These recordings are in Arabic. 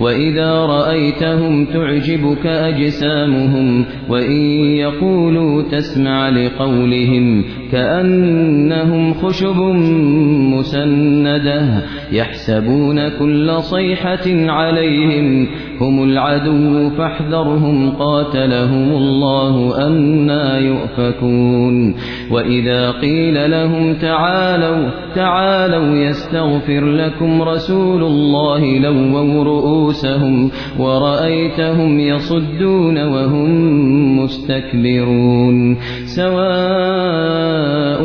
وإذا رأيتهم تعجبك أجسامهم وإن يقولوا تسمع لقولهم كأنهم خشب مسندة يحسبون كل صيحة عليهم هم العدو فاحذرهم قاتلهم الله أنا يؤفكون وإذا قيل لهم تعالوا تعالوا يستغفر لكم رسول الله لووا رؤوسهم ورأيتهم يصدون وهم مستكبرون سواء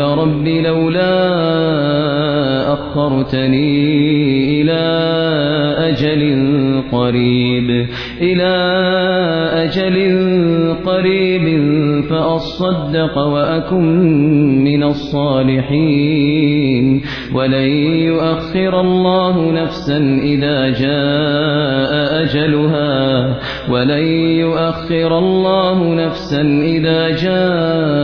رب لولا أخرتني إلى أجل قريب إلى أجل قريب فأصدق وأكن من الصالحين. ولن يؤخر الله نفسا إذا جاء أجلها. ولن يؤخر الله نفسا إذا جاء